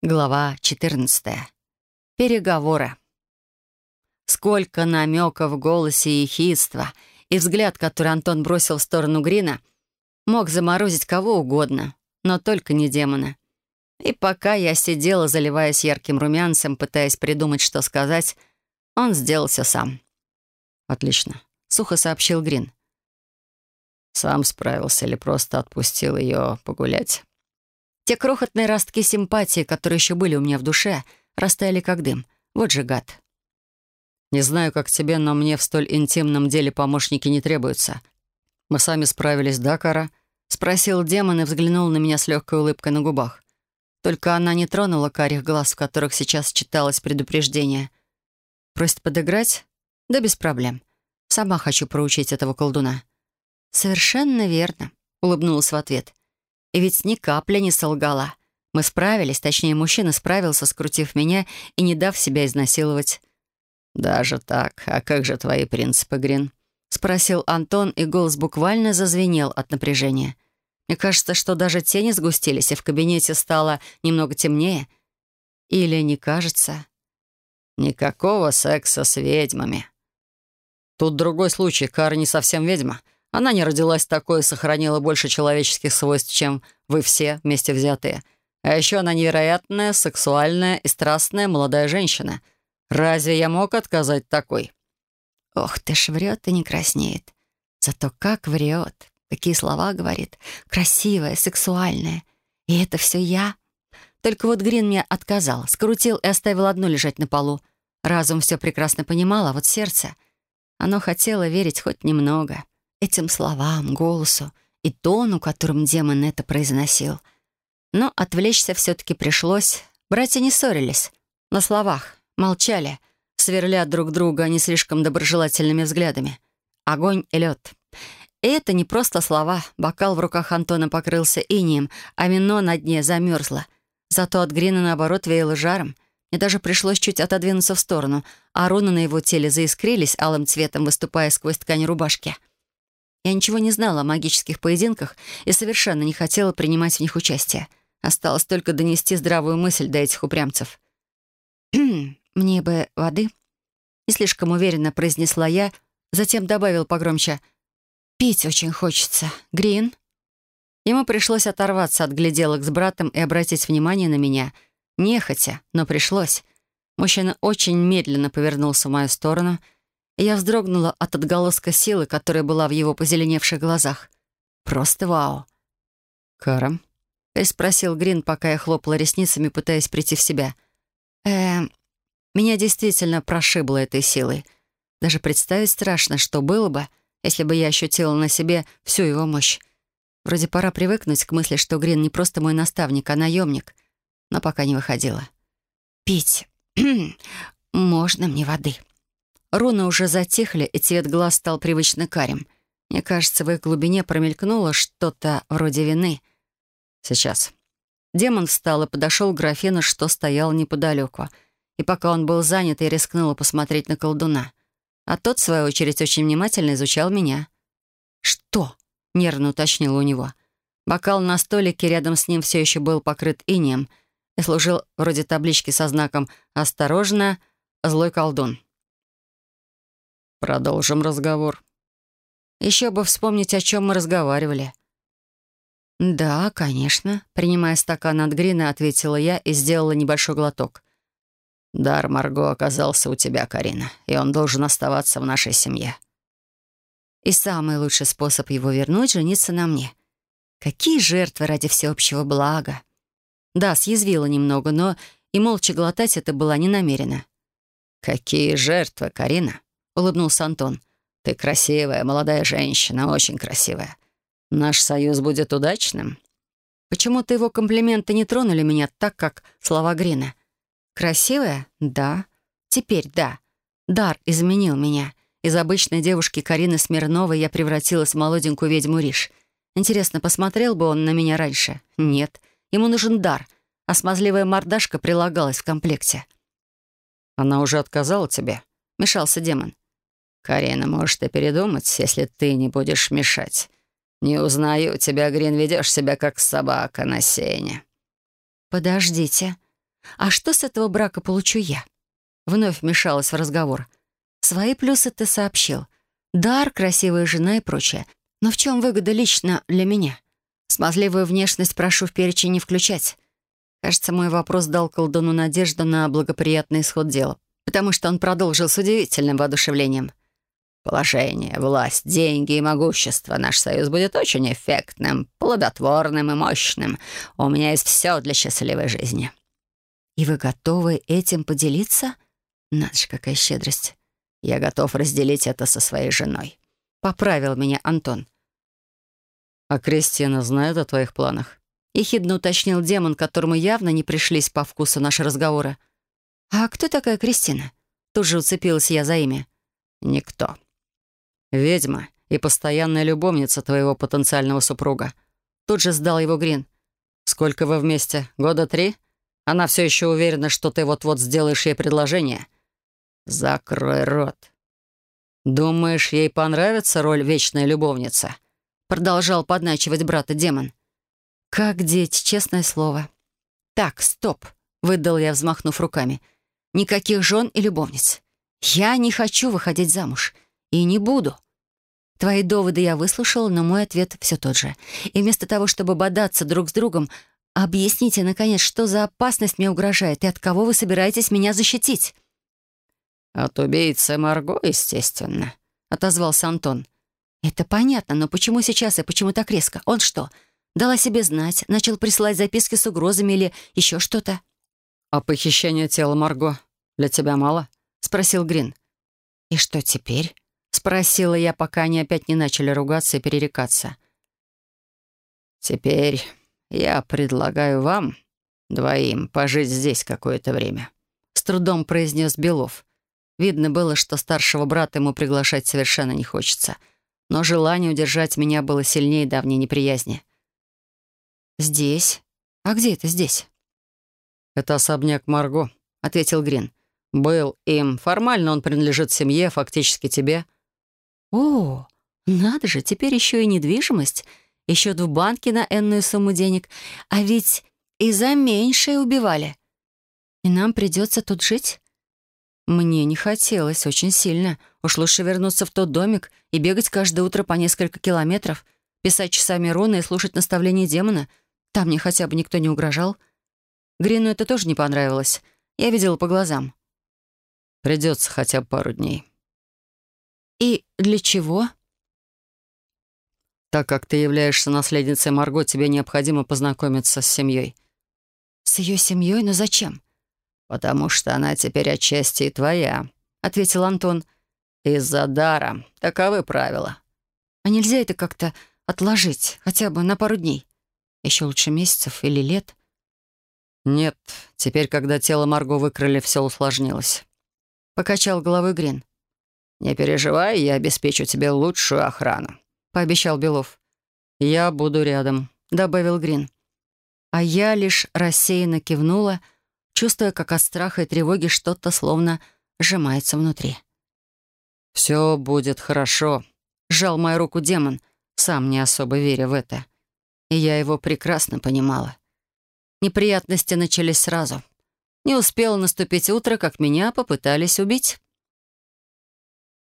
Глава 14. Переговоры. Сколько намеков в голосе и хитства, и взгляд, который Антон бросил в сторону Грина, мог заморозить кого угодно, но только не демона. И пока я сидела, заливаясь ярким румянцем, пытаясь придумать, что сказать, он сделал все сам. «Отлично», — сухо сообщил Грин. «Сам справился или просто отпустил ее погулять?» Те крохотные ростки симпатии, которые еще были у меня в душе, растаяли как дым. Вот же гад. «Не знаю, как тебе, но мне в столь интимном деле помощники не требуются. Мы сами справились, да, Кара?» — спросил демон и взглянул на меня с легкой улыбкой на губах. Только она не тронула карих глаз, в которых сейчас читалось предупреждение. «Просит подыграть? Да без проблем. Сама хочу проучить этого колдуна». «Совершенно верно», — улыбнулась в ответ. И ведь ни капля не солгала. Мы справились, точнее, мужчина справился, скрутив меня и не дав себя изнасиловать. «Даже так? А как же твои принципы, Грин?» — спросил Антон, и голос буквально зазвенел от напряжения. Мне кажется, что даже тени сгустились, и в кабинете стало немного темнее. Или не кажется? «Никакого секса с ведьмами». «Тут другой случай. Кара не совсем ведьма. Она не родилась такой и сохранила больше человеческих свойств, чем вы все вместе взятые. А еще она невероятная, сексуальная и страстная молодая женщина. Разве я мог отказать такой?» «Ох ты ж врет и не краснеет. Зато как врет. Какие слова говорит. Красивая, сексуальная. И это все я. Только вот Грин мне отказал, скрутил и оставил одно лежать на полу. Разум все прекрасно понимал, а вот сердце... Оно хотело верить хоть немного этим словам, голосу и тону, которым демон это произносил. Но отвлечься все-таки пришлось. Братья не ссорились. На словах. Молчали, сверля друг друга не слишком доброжелательными взглядами. Огонь и лед. И это не просто слова. Бокал в руках Антона покрылся инием, а вино на дне замерзло. Зато от Грина, наоборот, веяло жаром. Мне даже пришлось чуть отодвинуться в сторону, а руны на его теле заискрились алым цветом, выступая сквозь ткань рубашки. Я ничего не знала о магических поединках и совершенно не хотела принимать в них участие. Осталось только донести здравую мысль до этих упрямцев. «Мне бы воды?» Не слишком уверенно произнесла я, затем добавил погромче. «Пить очень хочется. Грин?» Ему пришлось оторваться от гляделок с братом и обратить внимание на меня. Нехотя, но пришлось. Мужчина очень медленно повернулся в мою сторону — я вздрогнула от отголоска силы, которая была в его позеленевших глазах. Просто вау. «Кара?» — переспросил Грин, пока я хлопала ресницами, пытаясь прийти в себя. «Эм...» Меня действительно прошибло этой силой. Даже представить страшно, что было бы, если бы я ощутила на себе всю его мощь. Вроде пора привыкнуть к мысли, что Грин не просто мой наставник, а наемник. Но пока не выходила. «Пить. Можно мне воды?» Руны уже затихли, и цвет глаз стал привычно карим. Мне кажется, в их глубине промелькнуло что-то вроде вины. Сейчас. Демон встал и подошел к графину, что стоял неподалеку. И пока он был занят, я рискнула посмотреть на колдуна. А тот, в свою очередь, очень внимательно изучал меня. «Что?» — нервно уточнил у него. Бокал на столике рядом с ним все еще был покрыт инеем и служил вроде таблички со знаком «Осторожно, злой колдун». Продолжим разговор. Еще бы вспомнить, о чем мы разговаривали. «Да, конечно», — принимая стакан от Грина, ответила я и сделала небольшой глоток. «Дар Марго оказался у тебя, Карина, и он должен оставаться в нашей семье». И самый лучший способ его вернуть — жениться на мне. Какие жертвы ради всеобщего блага. Да, съязвила немного, но и молча глотать это была не намерена. «Какие жертвы, Карина?» Улыбнулся Антон. «Ты красивая, молодая женщина, очень красивая. Наш союз будет удачным». Почему-то его комплименты не тронули меня так, как слова Грина. «Красивая? Да. Теперь да. Дар изменил меня. Из обычной девушки Карины Смирновой я превратилась в молоденькую ведьму Риш. Интересно, посмотрел бы он на меня раньше? Нет. Ему нужен дар, а смазливая мордашка прилагалась в комплекте. «Она уже отказала тебе?» — мешался демон. «Карина, может, и передумать, если ты не будешь мешать. Не узнаю тебя, Грин, ведешь себя как собака на сене». «Подождите». А что с этого брака получу я? Вновь вмешалась в разговор. Свои плюсы ты сообщил. Дар, красивая жена и прочее. Но в чем выгода лично для меня? Смазливую внешность прошу в перечень не включать. Кажется, мой вопрос дал колдуну надежду на благоприятный исход дела, потому что он продолжил с удивительным воодушевлением. Положение, власть, деньги и могущество. Наш союз будет очень эффектным, плодотворным и мощным. У меня есть все для счастливой жизни». «И вы готовы этим поделиться?» «Надо же, какая щедрость!» «Я готов разделить это со своей женой», — поправил меня Антон. «А Кристина знает о твоих планах?» — ехидно уточнил демон, которому явно не пришлись по вкусу наши разговоры. «А кто такая Кристина?» Тут же уцепилась я за имя. «Никто», «Ведьма и постоянная любовница твоего потенциального супруга». Тут же сдал его Грин. «Сколько вы вместе? Года три? Она все еще уверена, что ты вот-вот сделаешь ей предложение?» «Закрой рот». «Думаешь, ей понравится роль вечной любовницы?» Продолжал подначивать брата демон. «Как дети, честное слово». «Так, стоп», — выдал я, взмахнув руками. «Никаких жен и любовниц. Я не хочу выходить замуж. И не буду. Твои доводы я выслушала, но мой ответ все тот же. И вместо того, чтобы бодаться друг с другом, объясните, наконец, что за опасность мне угрожает и от кого вы собираетесь меня защитить?» «От убийцы Марго, естественно», — отозвался Антон. «Это понятно, но почему сейчас и почему так резко? Он что, дал о себе знать, начал присылать записки с угрозами или еще что-то?» «А похищение тела Марго для тебя мало?» — спросил Грин. «И что теперь?» — спросила я, пока они опять не начали ругаться и перерекаться. «Теперь я предлагаю вам двоим пожить здесь какое-то время», — с трудом произнес Белов. Видно было, что старшего брата ему приглашать совершенно не хочется, но желание удержать меня было сильнее давней неприязни. «Здесь? А где это здесь?» «Это особняк Марго», — ответил Грин. «Был им. Формально он принадлежит семье, фактически тебе». «О, надо же, теперь еще и недвижимость. еще в банке на энную сумму денег. А ведь и за меньшее убивали. И нам придется тут жить?» Мне не хотелось очень сильно. Уж лучше вернуться в тот домик и бегать каждое утро по несколько километров, писать часами руны и слушать наставления демона. Там мне хотя бы никто не угрожал. Грину это тоже не понравилось. Я видела по глазам. «Придется хотя бы пару дней», «И для чего?» «Так как ты являешься наследницей Марго, тебе необходимо познакомиться с семьей». «С ее семьей? Но зачем?» «Потому что она теперь отчасти и твоя», — ответил Антон. «Из-за дара. Таковы правила». «А нельзя это как-то отложить, хотя бы на пару дней? Еще лучше месяцев или лет?» «Нет, теперь, когда тело Марго выкрали, все усложнилось», — покачал головой Грин. «Не переживай, я обеспечу тебе лучшую охрану», — пообещал Белов. «Я буду рядом», — добавил Грин. А я лишь рассеянно кивнула, чувствуя, как от страха и тревоги что-то словно сжимается внутри. «Все будет хорошо», — сжал мою руку демон, сам не особо веря в это. И я его прекрасно понимала. Неприятности начались сразу. Не успело наступить утро, как меня попытались убить.